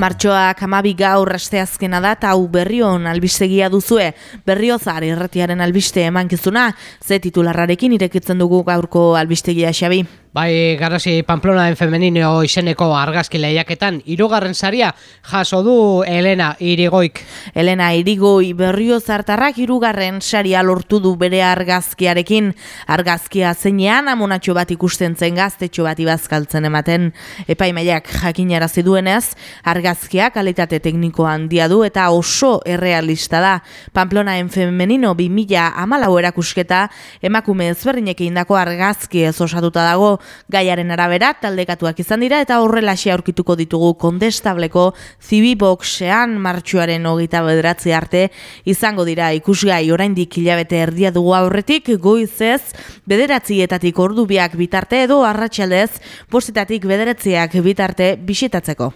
Martxoak amabi gaur asteazkena da eta hau berrion albistegia duzue. Berriozar irratiaren albiste emankizuna, ze titularrarekin irekitzen dugu gaurko albistegia xabi. Bai, garasi Pamplona en femenino izeneko argazki lehiaketan irugarren saria jaso du Elena Irigoik. Elena Irigoi berrio zartarrak irugarren saria lortu du bere argazkiarekin. Argazkia zeinean amonatxo bat ikusten zen gaztetxo bat ibazkaltzen ematen. Epaimaiak jakinarazi duenez, argazkia kalitate tekniko handia du eta oso errealista da. Pamplona en femenino 2000 amalau erakusketa emakume ezberdinek indako argazki ez osatuta dago gaiaren arabera taldekatuak izan dira eta horrela aurkituko ditugu kondestableko zibiboxean martxuaren hogeita bederatzi arte izango dira ikusgai oraindik hilabete erdia dugu aurretik goizez bederatzietatik ordu biak bitarte edo arratsaldez postetatik bederatziak bitarte bisitatzeko.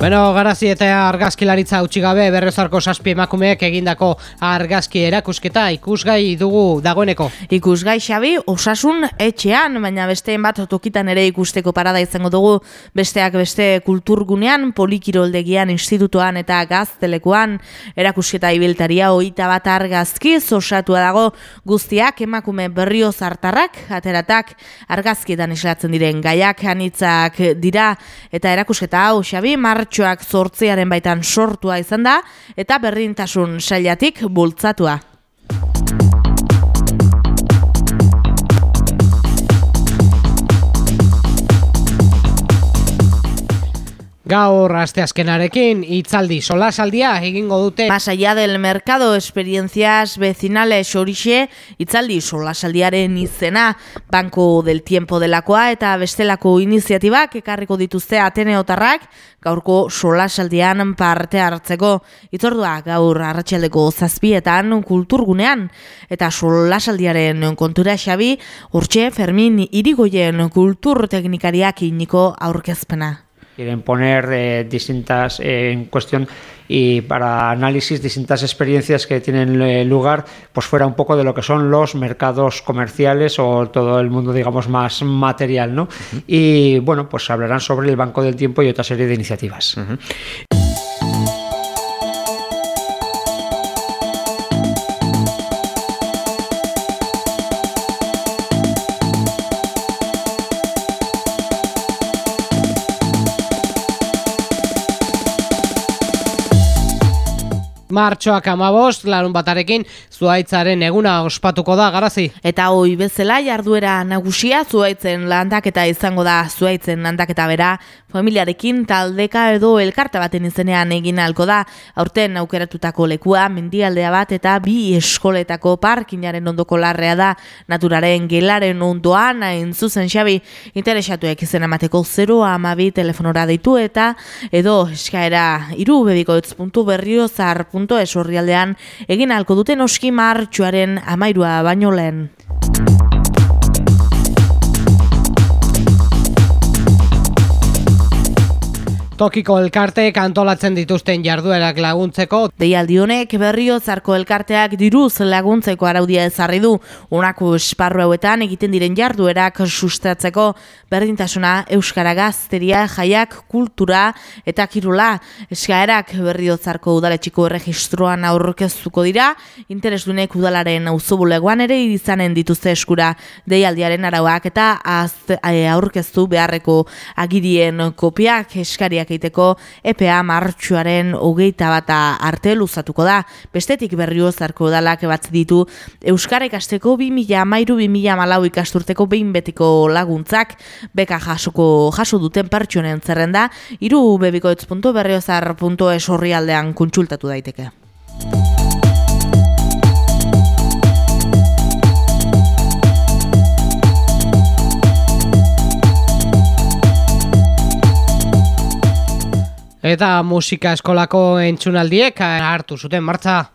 Bueno, garazi eta argazkilaritza utzi gabe berrezarko saspi emakumeek egindako argazki erakusketa ikusgai dugu dagoeneko. Ikusgai xabi, osasun etxean, baina besteen bat tokitan ere ikusteko parada izango dugu. Besteak beste kulturgunean, polikiroldegian, institutuan eta gaztelekuan erakusketa ibiltaria oita bat argazki osatua dago. Guztiak emakume berrio zartarrak, ateratak argazkietan islatzen diren gaiak anitzak dira. Eta erakusketa hau xabi, mar martxoak zortziaren baitan sortua izan da eta berdintasun sailatik bultzatua. Gaur asteazkenarekin itzaldi solasaldia egingo dute. Allá del mercado experiencias vecinales horixe itzaldi solasaldiaren izena Banco del Tiempo delakoa eta bestelako iniziatibak ekarriko dituzte Ateneotarrak gaurko solasaldian parte hartzeko. Itzordua gaur arratsaldeko zazpietan kulturgunean eta solasaldiaren kontura xabi urtxe Fermin Irigoyen kulturteknikariak iniko aurkezpena quieren poner eh, distintas eh, en cuestión y para análisis distintas experiencias que tienen eh, lugar pues fuera un poco de lo que son los mercados comerciales o todo el mundo digamos más material ¿no? y bueno pues hablarán sobre el Banco del Tiempo y otra serie de iniciativas Martxoak amabost, larun batarekin, zuaitzaren eguna ospatuko da, garazi. Eta hoi bezala jarduera nagusia zuaitzen landaketa izango da zuaitzen landaketa bera, familiarekin taldeka edo elkarta baten izenean egin alko da, aurten aukeratutako lekua, mendialdea bat eta bi eskoletako parkinaren ondoko larrea da, naturaren gelaren ondoan, hain zuzen xabi, interesatuek izan amateko 0 amabi telefonora deitu eta edo eskaera iru bebikoitz.berriozar.com esorrialdean egin alko duten oski martxuaren amairua baino lehen. Tokiko elkarte kantolatzen dituzten jarduerak laguntzeko. Deialdi honek berrio zarko elkarteak diruz laguntzeko araudia ezarri du. Unako esparru hauetan egiten diren jarduerak sustatzeko berdintasuna euskara gazteria, jaiak, kultura eta kirula. Eskaerak berrio zarko udaletxiko erregistroan aurkeztuko dira. Interesdunek udalaren auzobulegoan ere izanen dituzte eskura deialdiaren arauak eta eh, aurkeztu beharreko agirien kopiak eskariak egiteko EPA martxuaren hogeita bata arte luzatuko da. Bestetik berrio zarko dalak ebatzi ditu Euskara ikasteko 2000 amairu 2000 malau ikasturteko behin betiko laguntzak beka jasoko jaso duten pertsonen zerrenda iru bebikoitz.berriozar.es horri aldean kuntsultatu daiteke. Eta musika eskolako entzunaldiek hartu zuten martza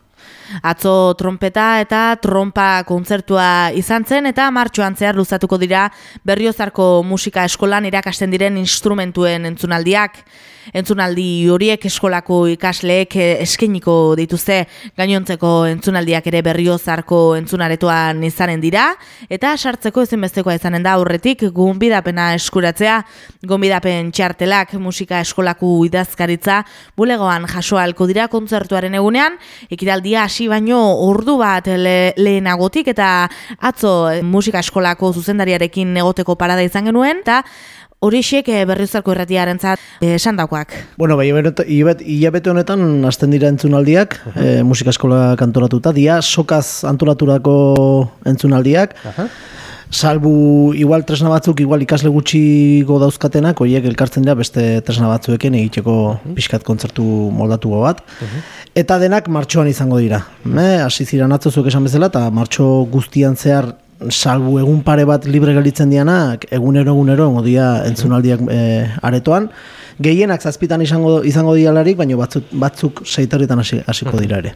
Atzo trompeta eta trompa kontzertua izan zen eta martxoan zehar luzatuko dira berriozarko musika eskolan irakasten diren instrumentuen entzunaldiak. Entzunaldi horiek eskolako ikasleek eskeniko dituzte. Gainontzeko entzunaldiak ere berriozarko entzunaretoan izanen dira eta sartzeko ezinbestekoa izanen da aurretik gunbidapena eskuratzea. Gonbidapen txartelak musika eskolako idazkaritza bulegoan jasoalko dira kontzertuaren egunean. Ekitaldia hasi baino ordu bat lehenagotik eta atzo musika eskolako zuzendariarekin egoteko parada izan genuen eta Horixek e, berrizarko erratiaren zat eh, esan daukoak. Bueno, bai, hilabete honetan azten dira entzunaldiak, uh -huh. musika eskola kantoratuta, dia sokaz antolaturako entzunaldiak, salbu igual tresna batzuk, igual ikasle gutxi dauzkatenak, horiek elkartzen dira beste tresna batzuekin egiteko -huh. pixkat kontzertu moldatu bat. Eta denak martxoan izango dira. Hasi ziren atzozuek esan bezala, eta martxo guztian zehar salbu egun pare bat libre galitzen dianak, egunero egunero modia entzunaldiak e, aretoan. Gehienak zazpitan izango izango dialarik, baina batzuk, batzuk seitarritan hasiko dira ere.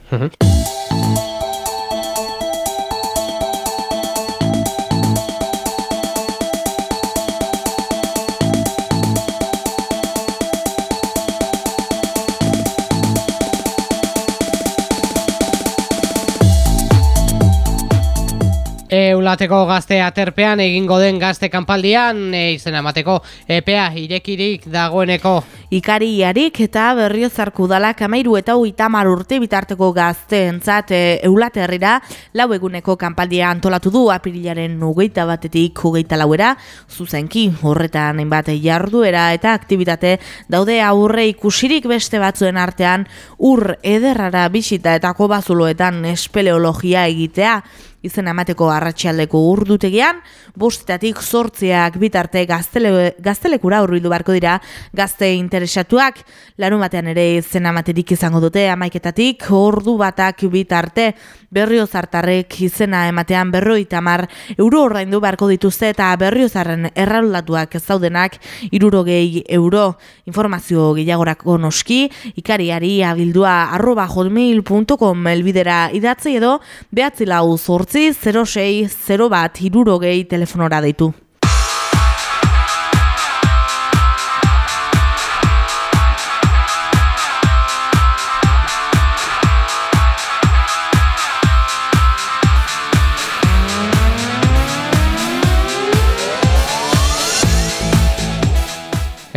Eulateko gazte aterpean egingo den gazte kanpaldian e, izen amateko epea irekirik dagoeneko. Ikariarik eta berriozarku dalak amairu eta uitamar urte bitarteko gazte entzat e, eulate herrira lau eguneko kanpaldia antolatu du apirilaren ugeita batetik ugeita lauera. Zuzenki horretan enbate jarduera eta aktivitate daude aurre ikusirik beste batzuen artean. Ur ederrara bisita eta kobazuloetan espeleologia egitea izen amateko arratsialdeko urdutegian, bostetatik sortzeak bitarte gaztele, gaztelekura urbildu barko dira gazte interesatuak, larun batean ere izen amaterik izango dute amaiketatik, ordu batak bitarte berriozartarrek izena ematean berroi tamar euro ordaindu beharko dituzte eta berriozarren erraldatuak ez daudenak irurogei euro. Informazio gehiagorako noski ikariari abildua arroba hotmail.com elbidera idatzi edo behatzi lau zortzi 06 0 bat irurogei telefonora deitu.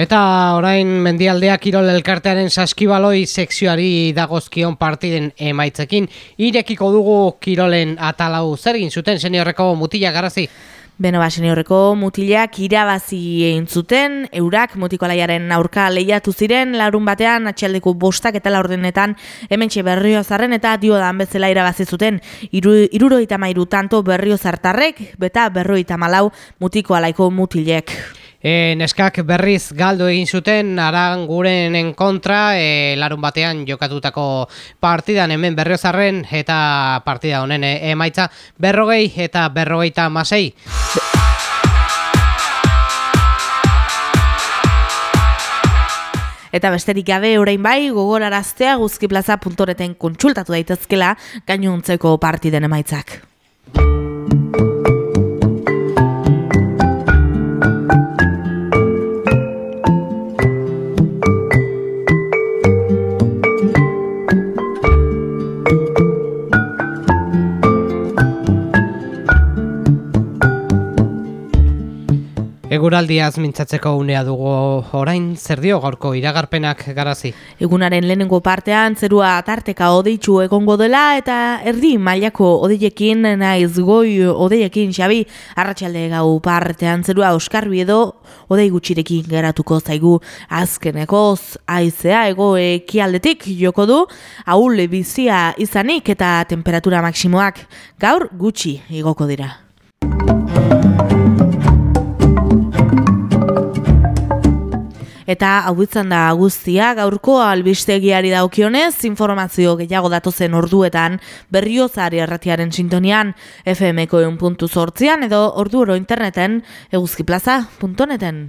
Eta orain mendialdea kirol elkartearen saskibaloi sekzioari dagozkion partiden emaitzekin. Irekiko dugu kirolen atalau zergin zuten seniorreko mutila garazi. Beno ba, seniorreko mutilak irabazi egin zuten, eurak mutikolaiaren aurka lehiatu ziren, larun batean atxaldeko bostak eta laurdenetan hementxe berriozarren eta dio dan bezala irabazi zuten. Iru, iruro tanto berriozartarrek, beta berroita malau mutiko alaiko mutilek. E, neskak berriz galdu egin zuten aranguren kontra e, larun batean jokatutako partidan hemen berriozarren eta partida honen e, emaitza berrogei eta berrogeita masei. Eta besterik gabe orain bai gogoraraztea guzkiplaza.neten kontsultatu daitezkela gainuntzeko partiden emaitzak. Eguraldiaz mintzatzeko unea dugu orain zer dio gaurko iragarpenak garazi. Egunaren lehenengo partean zerua tarteka odeitzu egongo dela eta erdi mailako odeiekin naiz goi odeiekin xabi arratsalde gau partean zerua oskarbi edo odei gutxirekin geratuko zaigu azkenekoz aizea ego ekialdetik joko du ahul bizia izanik eta temperatura maksimoak gaur gutxi igoko dira. Eta hau da guztia, gaurko albistegiari daukionez, informazio gehiago datozen orduetan berriozari erratiaren sintonian FMko eun puntu sortzian edo ordu oro interneten eguzkiplaza.neten.